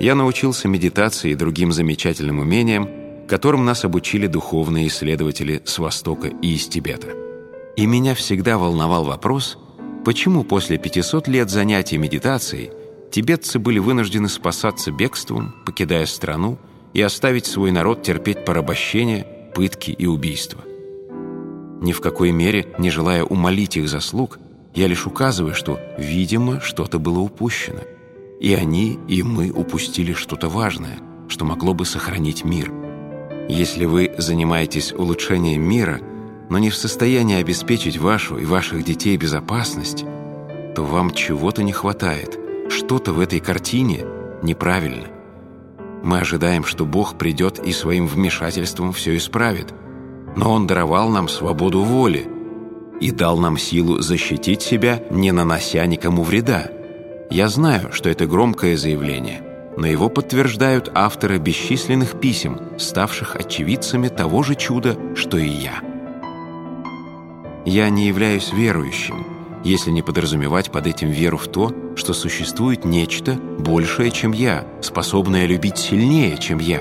я научился медитации и другим замечательным умениям, которым нас обучили духовные исследователи с Востока и из Тибета. И меня всегда волновал вопрос, почему после 500 лет занятий медитацией тибетцы были вынуждены спасаться бегством, покидая страну, и оставить свой народ терпеть порабощение, пытки и убийства. Ни в какой мере не желая умолить их заслуг, я лишь указываю, что, видимо, что-то было упущено. И они, и мы упустили что-то важное, что могло бы сохранить мир. Если вы занимаетесь улучшением мира, но не в состоянии обеспечить вашу и ваших детей безопасность, то вам чего-то не хватает, что-то в этой картине неправильно. Мы ожидаем, что Бог придет и своим вмешательством все исправит. Но Он даровал нам свободу воли и дал нам силу защитить себя, не нанося никому вреда. Я знаю, что это громкое заявление, но его подтверждают авторы бесчисленных писем, ставших очевидцами того же чуда, что и я. Я не являюсь верующим, если не подразумевать под этим веру в то, что существует нечто большее, чем я, способное любить сильнее, чем я.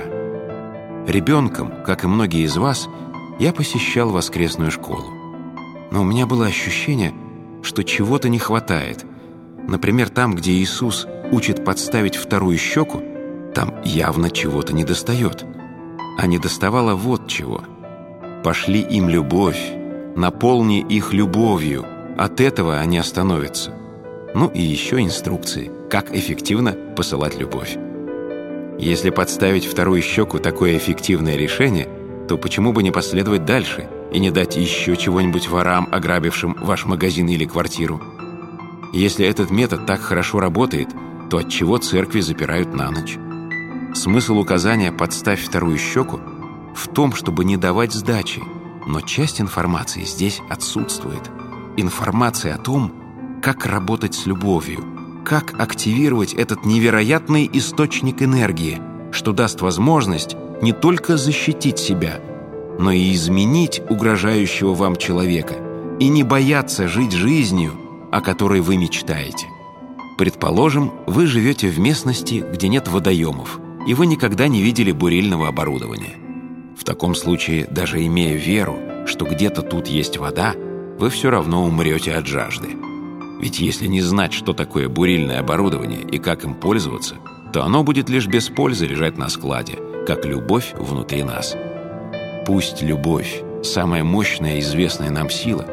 Ребенком, как и многие из вас, я посещал воскресную школу. Но у меня было ощущение, что чего-то не хватает. Например, там, где Иисус учит подставить вторую щеку, там явно чего-то недостает. А недоставало вот чего. «Пошли им любовь, наполни их любовью», от этого они остановятся. Ну и еще инструкции, как эффективно посылать любовь. Если подставить вторую щеку такое эффективное решение, то почему бы не последовать дальше и не дать еще чего-нибудь ворам, ограбившим ваш магазин или квартиру? Если этот метод так хорошо работает, то от чего церкви запирают на ночь? Смысл указания «подставь вторую щеку» в том, чтобы не давать сдачи, но часть информации здесь отсутствует – информация о том, как работать с любовью, как активировать этот невероятный источник энергии, что даст возможность не только защитить себя, но и изменить угрожающего вам человека и не бояться жить жизнью, о которой вы мечтаете. Предположим, вы живете в местности, где нет водоемов, и вы никогда не видели бурильного оборудования. В таком случае, даже имея веру, что где-то тут есть вода – вы все равно умрете от жажды. Ведь если не знать, что такое бурильное оборудование и как им пользоваться, то оно будет лишь без пользы лежать на складе, как любовь внутри нас. Пусть любовь – самая мощная известная нам сила,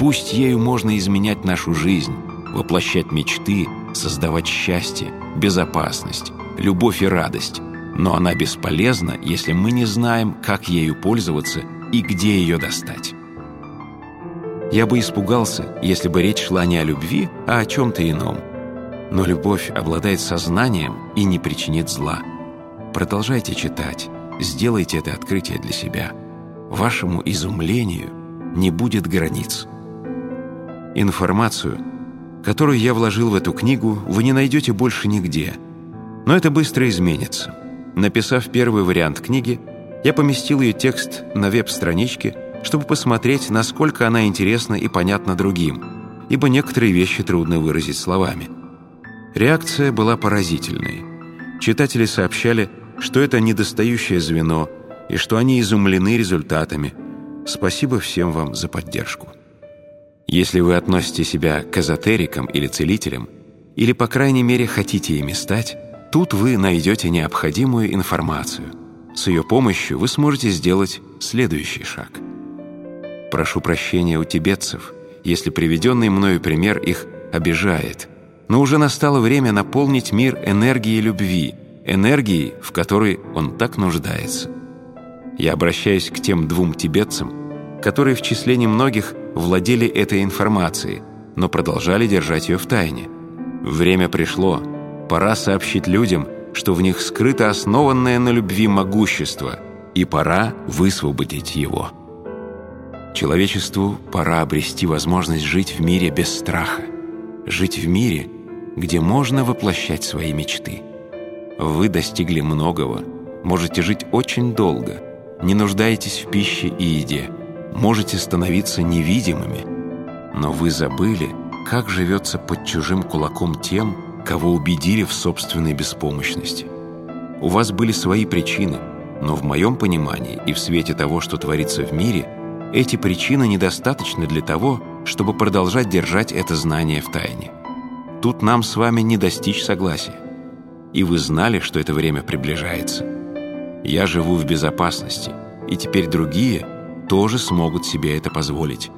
пусть ею можно изменять нашу жизнь, воплощать мечты, создавать счастье, безопасность, любовь и радость, но она бесполезна, если мы не знаем, как ею пользоваться и где ее достать. Я бы испугался, если бы речь шла не о любви, а о чем-то ином. Но любовь обладает сознанием и не причинит зла. Продолжайте читать, сделайте это открытие для себя. Вашему изумлению не будет границ. Информацию, которую я вложил в эту книгу, вы не найдете больше нигде. Но это быстро изменится. Написав первый вариант книги, я поместил ее текст на веб-страничке чтобы посмотреть, насколько она интересна и понятна другим, ибо некоторые вещи трудно выразить словами. Реакция была поразительной. Читатели сообщали, что это недостающее звено и что они изумлены результатами. Спасибо всем вам за поддержку. Если вы относите себя к эзотерикам или целителям, или, по крайней мере, хотите ими стать, тут вы найдете необходимую информацию. С ее помощью вы сможете сделать следующий шаг – Прошу прощения у тибетцев, если приведенный мною пример их обижает. Но уже настало время наполнить мир энергией любви, энергией, в которой он так нуждается. Я обращаюсь к тем двум тибетцам, которые в числе немногих владели этой информацией, но продолжали держать ее в тайне. Время пришло, пора сообщить людям, что в них скрыто основанное на любви могущество, и пора высвободить его». Человечеству пора обрести возможность жить в мире без страха, жить в мире, где можно воплощать свои мечты. Вы достигли многого, можете жить очень долго, не нуждаетесь в пище и еде, можете становиться невидимыми, но вы забыли, как живется под чужим кулаком тем, кого убедили в собственной беспомощности. У вас были свои причины, но в моем понимании и в свете того, что творится в мире, эти причины недостаточны для того, чтобы продолжать держать это знание в тайне. Тут нам с вами не достичь согласия. И вы знали, что это время приближается. Я живу в безопасности, и теперь другие тоже смогут себе это позволить.